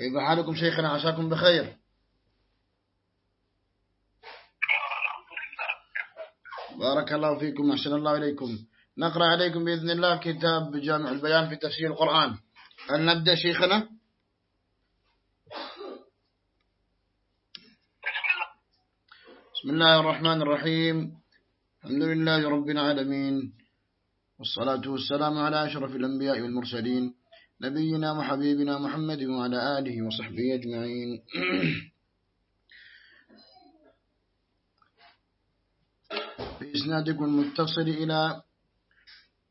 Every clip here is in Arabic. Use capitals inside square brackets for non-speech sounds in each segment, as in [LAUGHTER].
كيف حالكم شيخنا عساكم بخير. بارك الله فيكم أحسن الله إليكم. نقرأ عليكم بإذن الله كتاب جامع البيان في تفسير القرآن. هل نبدأ شيخنا؟ بسم الله الرحمن الرحيم. الحمد لله رب العالمين والصلاة والسلام على أشرف الأنبياء والمرسلين نبينا وحبيبنا محمد وعلى آله وصحبه أجمعين. [CLEARS THROAT] في إسنادكم المتصل إلى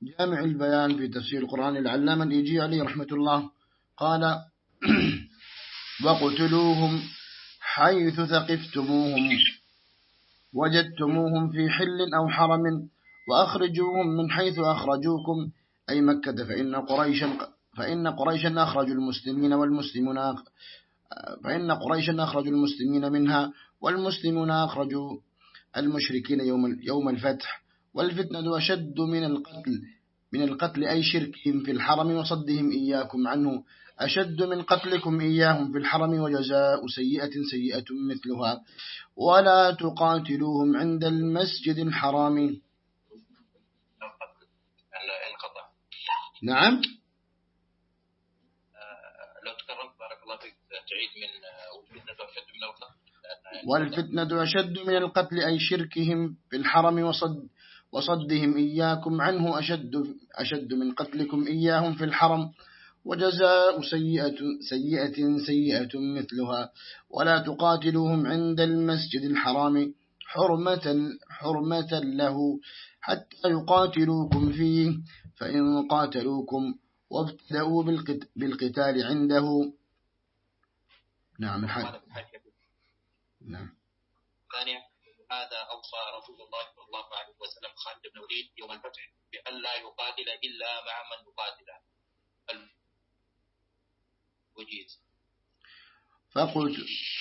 جامع البيان في تفسير القرآن العلامة الإيجي عليه رحمة الله. قال [CLEARS THROAT] وقتلوهم حيث ثقفتموهم وجدتموهم في حل أو حرم وأخرجوهم من حيث أخرجوكم أي مكة فإن قريشا فإن قريشا أخرجوا المسلمين والمسلمون فإن قريشا أخرجوا المسلمين منها والمسلمون أخرجوا المشركين يوم يوم الفتح. والفتنة أشد من القتل من القتل أي شركهم في الحرم وصدهم إياكم عنه. أشد من قتلكم إياهم في الحرم وجزاء سيئة سيئة مثلها. ولا تقاتلوهم عند المسجد الحرام. نعم آه، لو تكرمت بارك الله فيك تعيد من والفتنة أشد من القتل والفتنة أشد من القتل أي شركهم في الحرم وصد وصدهم إياكم عنه أشد, أشد من قتلكم إياهم في الحرم. وجزاء سيئة, سيئة سيئة مثلها. ولا تقاتلوهم عند المسجد الحرام حرمة, حرمة له حتى يقاتلوكم فيه. فإن قاتلوكم وابتدأوا بالقتال عنده. نعم الحال نعم. ثانيا هذا أوصى رسول الله صلى الله عليه وسلم خالد بن وليد يوم الفتح بأن لا يقاتل إلا مع من يقاتله. وجيز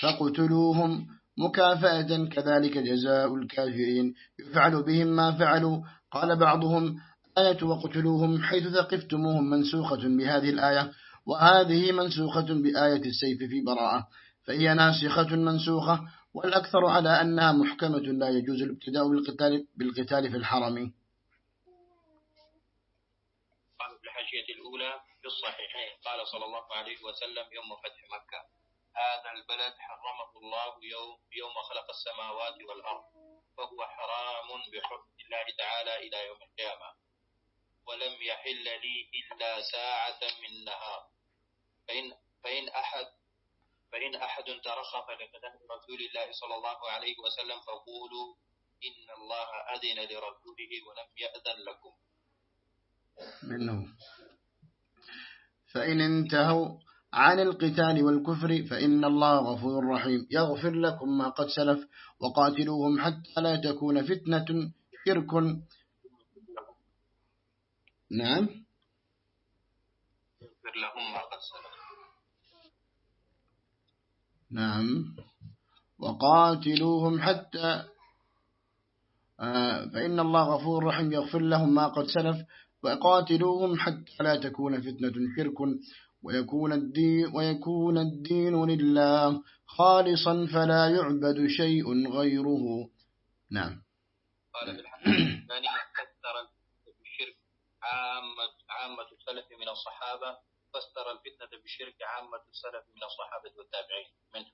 فقتلوهم مكافأة كذلك جزاء الكافرين. يفعل بهم ما فعلوا. قال بعضهم آية وقتلوهم حيث ثقفتموهم منسوخة بهذه الآية وهذه منسوخة بآية السيف في براءة فهي ناسخة منسوخة والأكثر على أنها محكمة لا يجوز الابتداء بالقتال, بالقتال في الحرم. في الحاشية الأولى في الصحيحين قال صلى الله عليه وسلم يوم فتح مكة هذا البلد حرمه الله يوم, يوم خلق السماوات والأرض فهو حرام بحكم الله تعالى إلى يوم القيامة ولم يحل لي إلا ساعة من نهار فإن, فإن أحد فإن أحد ترخف لقتال رسول الله صلى الله عليه وسلم فقولوا إن الله أذن لرسوله ولم يأذن لكم. منه فإن انتهوا عن القتال والكفر فإن الله غفور رحيم. يغفر لكم ما قد سلف وقاتلوهم حتى لا تكون فتنة شرك نعم. يغفر لهم ما قد سلف. نعم. وقاتلوهم حتى آه، فإن الله غفور رحيم يغفر لهم ما قد سلف وقاتلوهم حتى لا تكون فتنة شرك ويكون الدين, ويكون الدين لله خالصا فلا يعبد شيء غيره. نعم. قال الحديث الثاني كثر الشرك عامة, عامة السلف من الصحابة فسر الفتنة بالشرك عامة السلف من الصحابة والتابعين منه.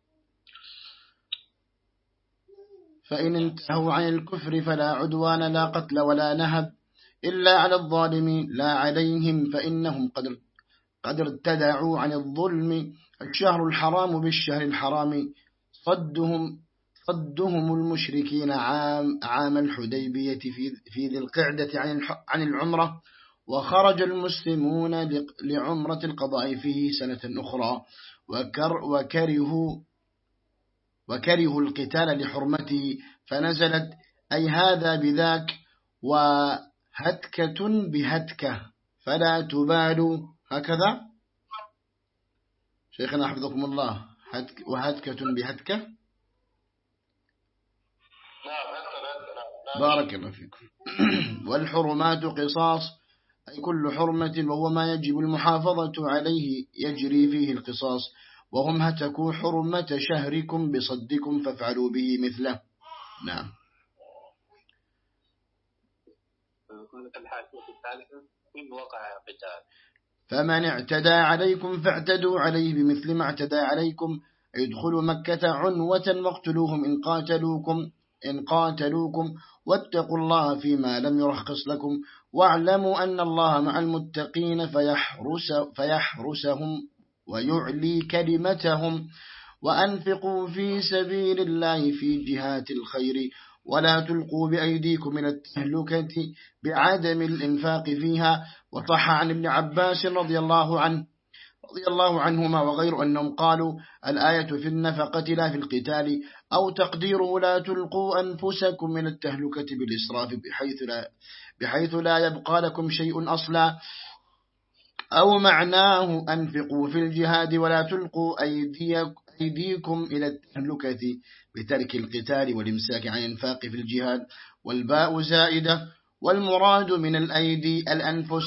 فإن انتهوا عن الكفر فلا عدوان لا قتل ولا نهب إلا على الظالمين لا عليهم فإنهم قد قد ارتدعوا عن الظلم. الشهر الحرام بالشهر الحرام صدهم صدهم المشركين عام, عام الحديبية في, في ذي القعدة عن, عن العمرة. وخرج المسلمون لعمرة القضاء فيه سنة أخرى وكر وكرهوا وكرهوا القتال لحرمته فنزلت أي هذا بذاك وهتكة بهتكة فلا تبالوا هكذا؟ شيخنا حفظكم الله وهتكة بهتكة؟ بارك الله فيكم. [CLEARS THROAT] والحرمات قصاص أي كل حرمة وهو ما يجب المحافظة عليه يجري فيه القصاص. وهم هتكوا حرمة شهركم بصدكم فافعلوا به مثله. نعم. إن وقع قتال. فمن اعتدى عليكم فاعتدوا عليه بمثل ما اعتدى عليكم. ادخلوا مكة عنوة واقتلوهم إن قاتلوكم إن قاتلوكم. واتقوا الله فيما لم يرخص لكم واعلموا أن الله مع المتقين فيحرس فيحرسهم ويعلي كلمتهم وأنفقوا في سبيل الله في جهات الخير ولا تلقوا بأيديكم من التهلكة بعدم الإنفاق فيها. وطح عن ابن عباس رضي الله عنه رضي الله عنهما وغير أنهم قالوا الآية في النفقة لا في القتال أو تقديره لا تلقوا أنفسكم من التهلكة بالإسراف بحيث لا, بحيث لا يبقى لكم شيء أصلا أو معناه أنفقوا في الجهاد ولا تلقوا أيديكم إلى التهلكة بترك القتال والإمساك عن الإنفاق في الجهاد والباء زائدة والمراد من الأيدي الأنفس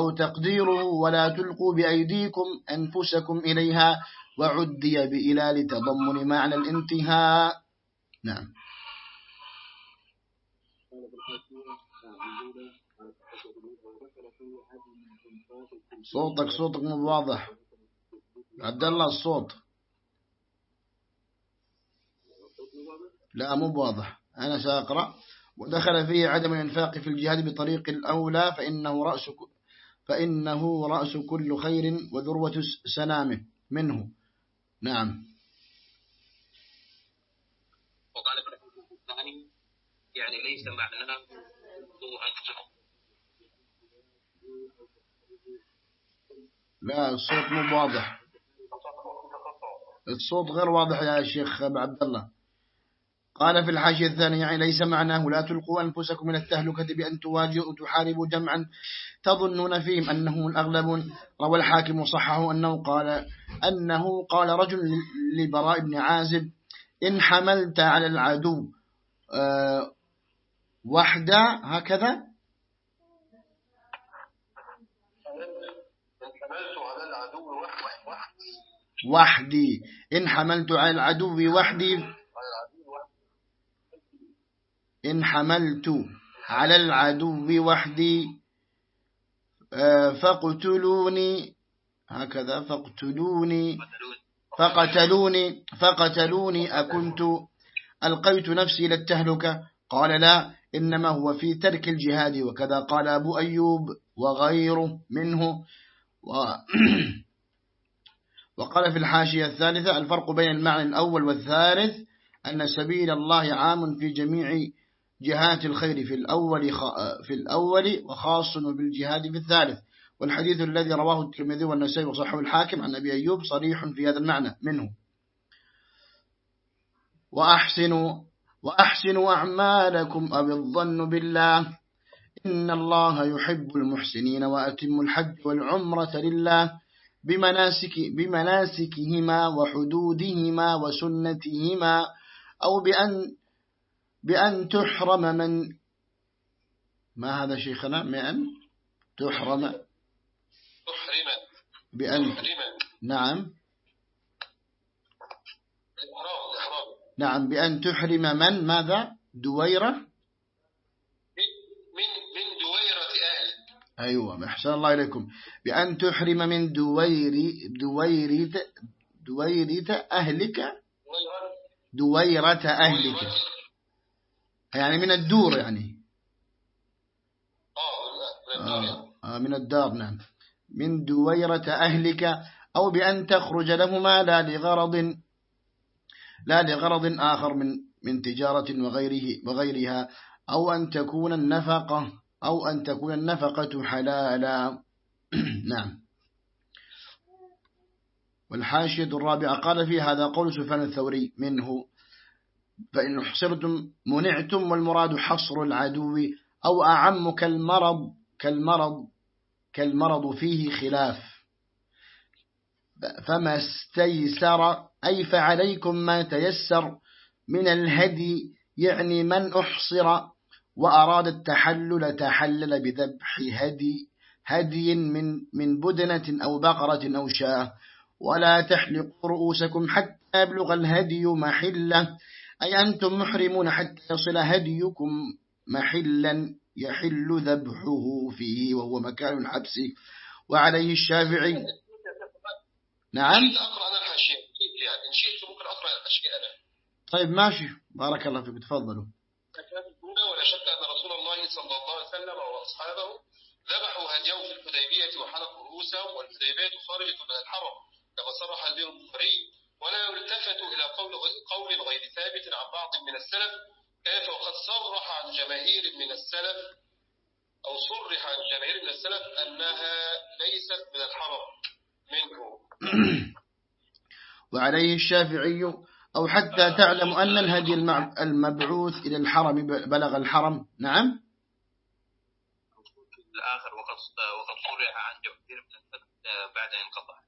أو تقديره ولا تلقوا بأيديكم أنفسكم إليها وعدي بإلى لتضمن معنى الانتهاء. نعم. صوتك صوتك مو واضح. عبد الله الصوت. لا مو واضح أنا سأقرأ. ودخل فيه عدم الإنفاق في الجهاد بطريق الأولى فإنه رأس فإنه رأس كل خير وذروة سنامه منه. نعم. وقال يعني ليس معناه لا الصوت مو واضح. الصوت غير واضح يا شيخ عبد الله. قال في الحاشية الثانية يعني ليس معناه لا تلقوا أنفسكم من التهلكة بأن تواجهوا وتحاربوا جمعا. تظنون فيهم أنه الأغلب روى الحاكم صحه أنه قال أنه قال رجل لبراء بن عازب إن حملت على العدو أه وحده هكذا؟ وحدي. إن حملت على العدو وحدي إن حملت على العدو وحدي آه، فاقتلوني. هكذا فاقتلوني. فقتلوني فقتلوني. أكنت ألقيت نفسي للتهلكة قال لا إنما هو في ترك الجهاد. وكذا قال أبو أيوب وغيره منه. و [CLEARS THROAT] وقال في الحاشية الثالثة الفرق بين المعنى الأول والثالث أن سبيل الله عام في جميع جهات الخير في الأول في الأول وخاص بالجهاد في الثالث. والحديث الذي رواه الترمذي والنسائي وصححه الحاكم عن أبي أيوب صريح في هذا المعنى منه. وأحسنوا وأحسنوا أعمالكم أو الظن بالله. إن الله يحب المحسنين وأتم الحج والعمرة لله بمناسك بمناسكهما وحدودهما وسنتهما أو بأن بأن تحرم من ما هذا شيخنا؟ بأن تحرم. تحرم. بأن نعم. نعم بأن تحرم من؟ ماذا؟ دويرة؟ من من دويرة أهل أيوة أحسن الله إليكم. بأن تحرم من دوير دويرة. دويرة أهلك. دويرة. أهلك يعني من الدور يعني. آه, آه من الدار نعم. من دويرة أهلك أو بأن تخرج لهما لا لغرض لا لغرض آخر من من تجارة وغيره وغيرها أو أن تكون النفقة أو أن تكون النفقة حلالا. [CLEARS THROAT] نعم. والحاشية الرابعة قال في هذا قول سفيان الثوري منه. فإن حصرتم منعتم والمراد حصر العدو أو أعم كالمرض كالمرض كالمرض فيه خلاف. فما استيسر أي فعليكم ما تيسر من الهدي يعني من أحصر وأراد التحلل تحلل بذبح هدي هدي من من بدنة أو بقرة أو شاة. ولا تحلقوا رؤوسكم حتى يبلغ الهدي محلة. أي أنتم محرمون حتى يصل هديكم محلا يحل ذبحه فيه وهو مكان الحبس وعليه الشافعي. نعم. طيب ماشي. بارك الله فيك تفضلوا. ولا شك أن رسول الله صلى الله عليه وسلم وأصحابه ذبحوا هديهم في الحديبية وحلقوا رؤوسهم والحديبية خارجة من الحرم كما صرح البير البخاري. ولا يلتفت إلى قول قول غير ثابت عن بعض من السلف كيف وقد صرح عن جماهير من السلف أو صرح عن جماهير من السلف أنها ليست من الحرم [CLEARS THROAT] وعليه الشافعي أو حتى تعلم أن الهدي المبعوث إلى الحرم بلغ الحرم. نعم. الآخر وقد وقد صرح عن جمهور بعد أن انقطع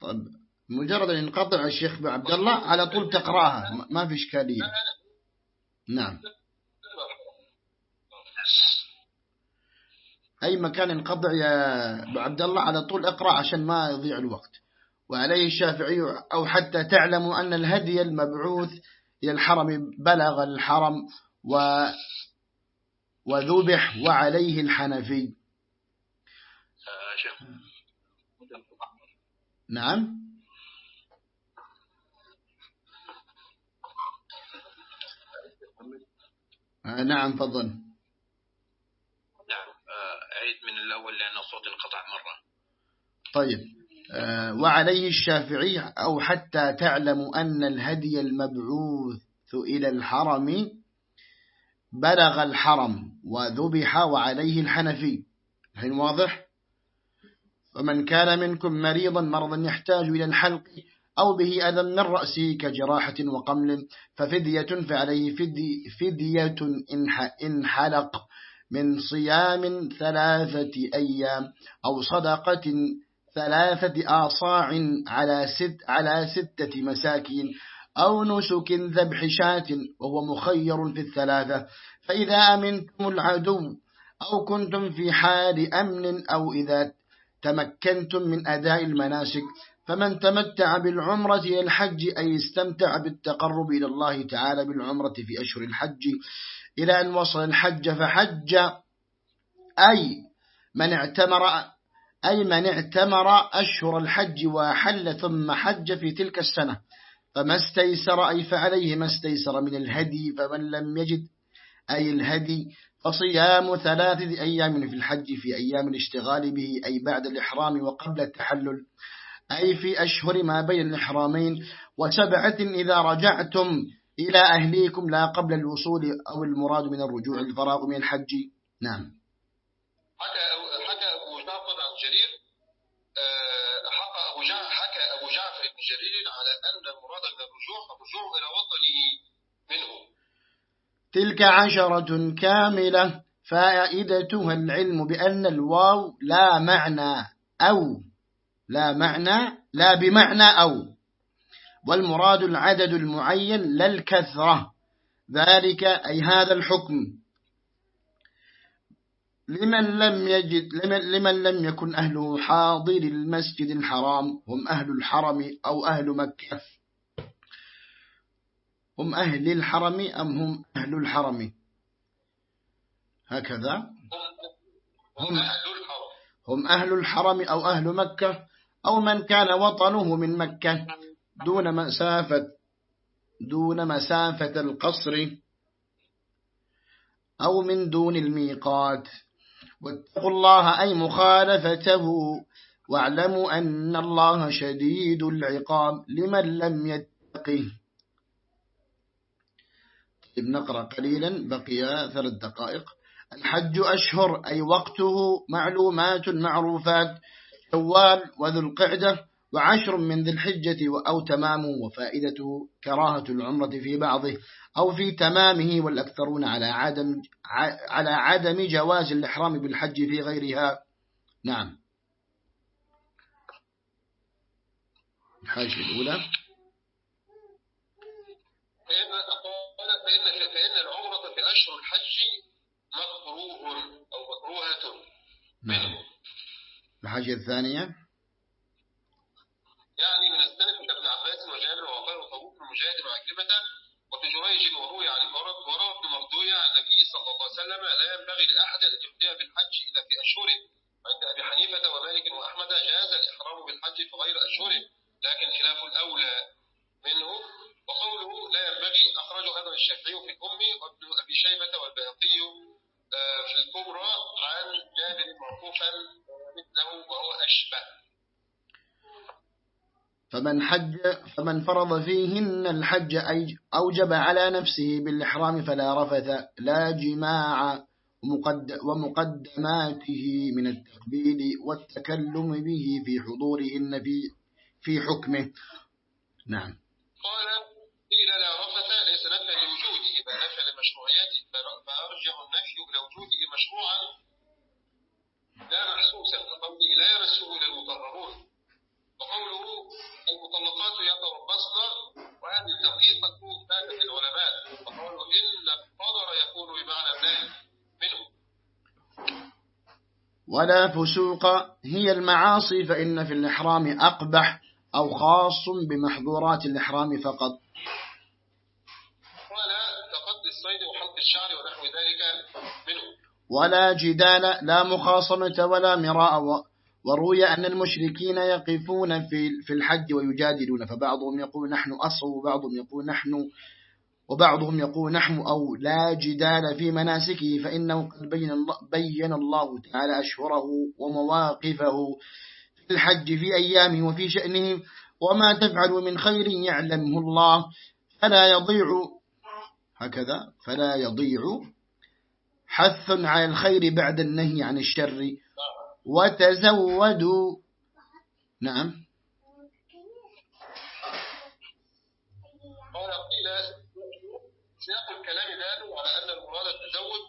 طيب. مجرد أن ينقطع الشيخ عبد الله على طول تقرأها. ما في إشكالية. نعم. أي مكان انقطع يا أبو عبد الله على طول اقرأ عشان ما يضيع الوقت. وعليه الشافعي أو حتى تعلموا أن الهدي المبعوث إلى الحرم بلغ الحرم و وذبح وعليه الحنفي. نعم. آه، نعم فضل أعيد من الأول لأن الصوت انقطع مرة. طيب آه، وعليه الشافعي أو حتى تعلموا أن الهدي المبعوث إلى الحرم بلغ الحرم وذبح وعليه الحنفي. الحين واضح؟ ومن كان منكم مريضا مرضا يحتاج إلى الحلق. أو به أذى من رأسه كجراحة وقمل ففدية فعليه فدي فدية إن حلق من صيام ثلاثة أيام أو صدقة ثلاثة آصاع على ست على ستة مساكين أو نسك ذبح شاة وهو مخير في الثلاثة. فإذا أمنتم العدو أو كنتم في حال أمن أو إذا تمكنتم من أداء المناسك فمن تمتع بالعمرة إلى الحج أي استمتع بالتقرب إلى الله تعالى بالعمرة في أشهر الحج إلى أن وصل الحج فحج أي من اعتمر أي من اعتمر أشهر الحج وحل ثم حج في تلك السنة فما استيسر أي فعليه ما استيسر من الهدي فمن لم يجد أي الهدي فصيام ثلاثة أيام في الحج في أيام الاشتغال به أي بعد الإحرام وقبل التحلل. أي في أشهر ما بين الإحرامين وسبعة إذا رجعتم إلى أهليكم لا قبل الوصول أو المراد من الرجوع الفراغ من الحج. نعم. حكى حكى أبو جعفر عن جرير آه، حكى أبو جعفر حكى أبو جعفر بن جرير على أن المراد من الرجوع الرجوع إلى وطنه منه. تلك عشرة كاملة فائدتها العلم بأن الواو لا معنى أو لا معنى لا بمعنى أو. والمراد العدد المعين لا الكثرة. ذلك أي هذا الحكم. لمن لم يجد لمن, لمن لم يكن أهله حاضر المسجد الحرام هم أهل الحرم أو أهل مكة. هم أهل الحرم أم هم أهل الحرم؟ هكذا. هم هم أهل الحرم أو أهل مكة. أو من كان وطنه من مكة دون مسافة دون مسافة القصر أو من دون الميقات. واتقوا الله أي مخالفته واعلموا أن الله شديد العقاب لمن لم يتقه. طيب نقرأ قليلا بقي ثلاث دقائق. الحج أشهر أي وقته معلومات معروفات. شوال وذو القعدة وعشر من ذي الحجة أو تمام وفائدته كراهة العمرة في بعضه أو في تمامه والأكثرون على عدم على عدم جواز الإحرام بالحج في غيرها. نعم. الحاجة الأولى. فإن, فإن العمرة في أشهر الحج مكروه أو مكروهة. نعم. الحاجة الثانية. يعني مجاهد وعكرمة وفي جريج وروي عن وروى ابن مردوية عن النبي صلى الله عليه وسلم لا ينبغي لأحد أن يبدأ بالحج إلا في أشهره. عند أبي حنيفة ومالك وأحمد جاز الإحرام بالحج في غير أشهره لكن خلاف الأولى منه. وقوله لا ينبغي أخرجه أيضا الشافعي في الأم وابن أبي شيبة والبيهقي آه، في الكبرى عن جابر موقوفا مثله وهو أشبه. فمن حج فمن فرض فيهن الحج أوجب على نفسه بالإحرام فلا رفث لا جماع ومقدماته من التقبيل والتكلم به في حضورهن في في حكمه. نعم. قال قيل لا رفث ليس نفى لوجوده بل نفى لمشروعيته فأرجع النفي لوجوده مشروعا لا محسوسا لقوله لا يمسه إلى المطهرون وقوله المطلقات يتربصن وهذه الدقيقة كانت العلماء. فقالوا إن القدر يكون بمعنى المال منه ولا فسوق هي المعاصي فإن في الإحرام أقبح أو خاص بمحظورات الإحرام فقط. ولا تقضي الصيد وحلق الشعر ونحو ذلك. ولا جدال لا مخاصمة ولا مراء. وروي أن المشركين يقفون في الحج ويجادلون فبعضهم يقول نحن أصل وبعضهم يقول نحن وبعضهم يقول نحن أو لا جدال في مناسكه فإنه قد بين الله, بين الله تعالى أشهره ومواقفه في الحج في أيامه وفي شأنه. وما تفعل من خير يعلمه الله فلا يضيع هكذا فلا يضيع حث على الخير بعد النهي عن الشر. وتزودوا. نعم. قال قيل سياق الكلام دال على أن المراد التزود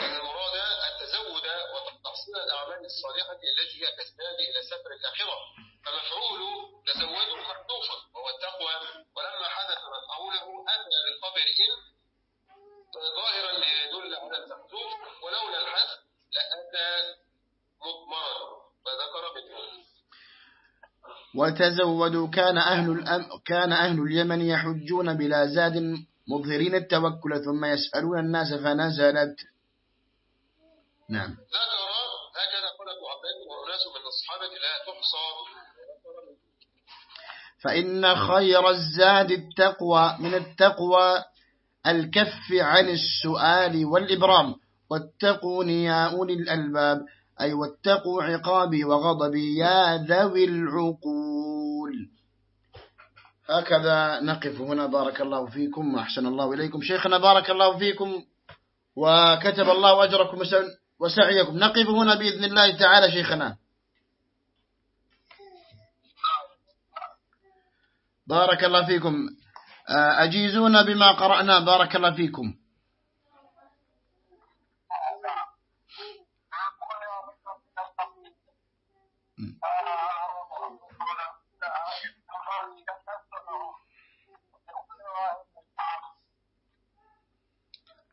أن المراد التزود وتحصيل الأعمال الصالحة التي هي تزداد إلى سفر الآخرة. فمفعول تزودوا محذوف وهو التقوى. ولما حدث مفعوله أتى بالخبر إن ظاهرا ليدل على المحذوف ولولا الحذف لأتى وتزودوا كان أهل الأم كان أهل اليمن يحجون بلا زاد مظهرين التوكل ثم يسألون الناس فنزلت. نعم. ترى هكذا قال ابو عباد وناس من الصحابة لا تحصى. فإن خير الزاد التقوى من التقوى الكف عن السؤال والإبرام واتقون يا أولي الألباب أي واتقوا عقابي وغضبي يا ذوي العقول. هكذا نقف هنا بارك الله فيكم وأحسن الله إليكم. شيخنا بارك الله فيكم وكتب الله أجركم وسعيكم. نقف هنا بإذن الله تعالى شيخنا. بارك الله فيكم. أجيزونا بما قرأنا بارك الله فيكم.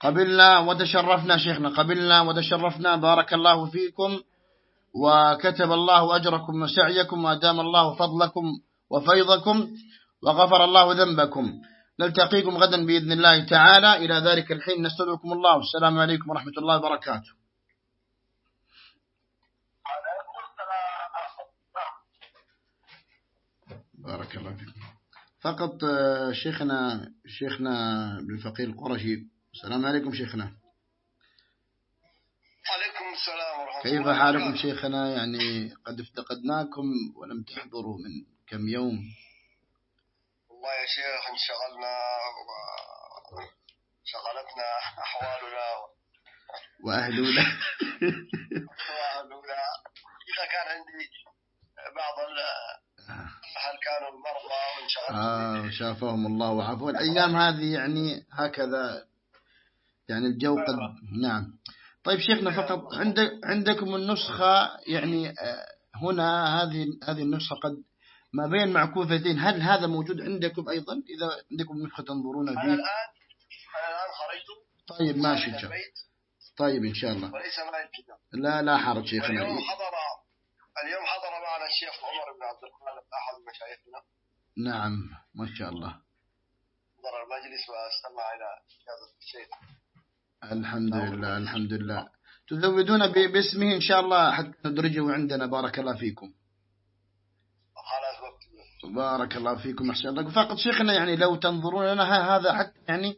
قبلنا وتشرفنا شيخنا قبلنا وتشرفنا بارك الله فيكم وكتب الله أجركم وسعيكم وأدام الله فضلكم وفيضكم. وغفر الله ذنبكم. نلتقيكم غدا بإذن الله تعالى. إلى ذلك الحين نستودعكم الله. والسلام عليكم ورحمة الله وبركاته. بارك الله فيكم فقط آه، شيخنا شيخنا بالفقيه القرشي. السلام عليكم شيخنا. عليكم السلام ورحمة كيف الله حالكم شيخنا؟ يعني قد افتقدناكم ولم تحضروا من كم يوم. والله يا شيخ انشغلنا شغلتنا أحوالنا. وأهلنا. وأهلنا إذا كان عندي بعض هل كانوا المرضى وانشغلت آه شافهم الله وعافوا الأيام هذه يعني هكذا يعني الجو قد نعم. طيب شيخنا فقط عندك عندكم النسخة يعني آه، هنا هذه هذه النسخة قد ما بين معكوفتين هل هذا موجود عندكم أيضا؟ إذا عندكم نسخة تنظرون فيه. أنا الآن أنا الآن خرجت. طيب ماشي إن شاء الله. طيب إن شاء الله. وليس معي الكتاب. لا لا حرج شيخنا. اليوم حضر اليوم حضر معنا الشيخ عمر بن عبد الخالق أحد مشايخنا. نعم ما شاء الله. حضر المجلس واستمع إلى هذا الشيء الحمد لله الحمد لله. تزودون باسمه إن شاء الله حتى ندرجه عندنا بارك الله فيكم. بارك الله فيكم أحسن الله فقط شيخنا يعني لو تنظرون لنا هذا حتى يعني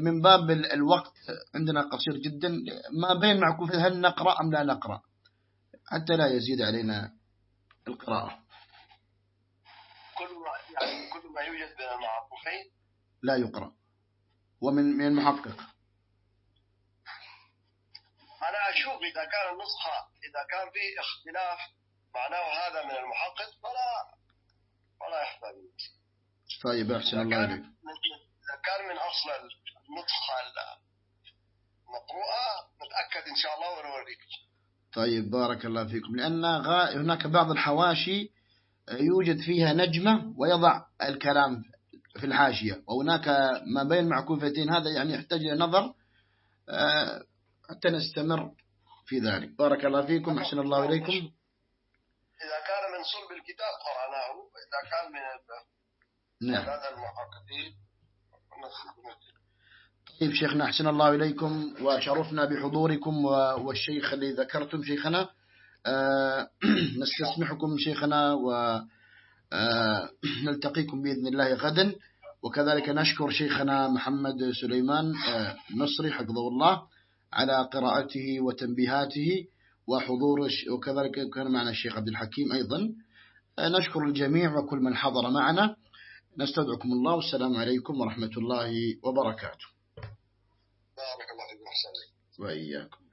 من باب ال- الوقت عندنا قصير جدا. ما بين معكوف هل نقرأ أم لا نقرأ؟ حتى لا يزيد علينا القراءة. كل ما يعني كل ما يوجد بين المعقوفين لا يقرأ. ومن من المحقق أنا أشوف إذا كان النسخة إذا كان في اختلاف معناه هذا من المحقق فلا ولا يحتاج طيب أحسن الله إليك. إذا كان من أصل النسخة المقروءة نتأكد إن شاء الله ونوريك. طيب بارك الله فيكم. لأن هناك بعض الحواشي يوجد فيها نجمة ويضع الكلام في الحاشية. وهناك ما بين معكوفتين هذا يعني يحتاج إلى نظر آه، حتى نستمر في ذلك. بارك الله فيكم أحسن الله إليكم. إذا كان من صلب الكتاب قرأناه. وإذا كان من نعم. هذا المحققين طيب شيخنا أحسن الله إليكم وشرفنا بحضوركم والشيخ اللي ذكرتم شيخنا. آه، [CLEARS THROAT] نستسمحكم شيخنا ونلتقيكم [CLEARS THROAT] بإذن الله غدا. وكذلك نشكر شيخنا محمد سليمان آه، نصري حفظه الله على قراءته وتنبيهاته وحضور وكذلك كان معنا الشيخ عبد الحكيم أيضا. آه، نشكر الجميع وكل من حضر معنا. نستودعكم الله والسلام عليكم ورحمة الله وبركاته. بارك الله فيكم وإياكم.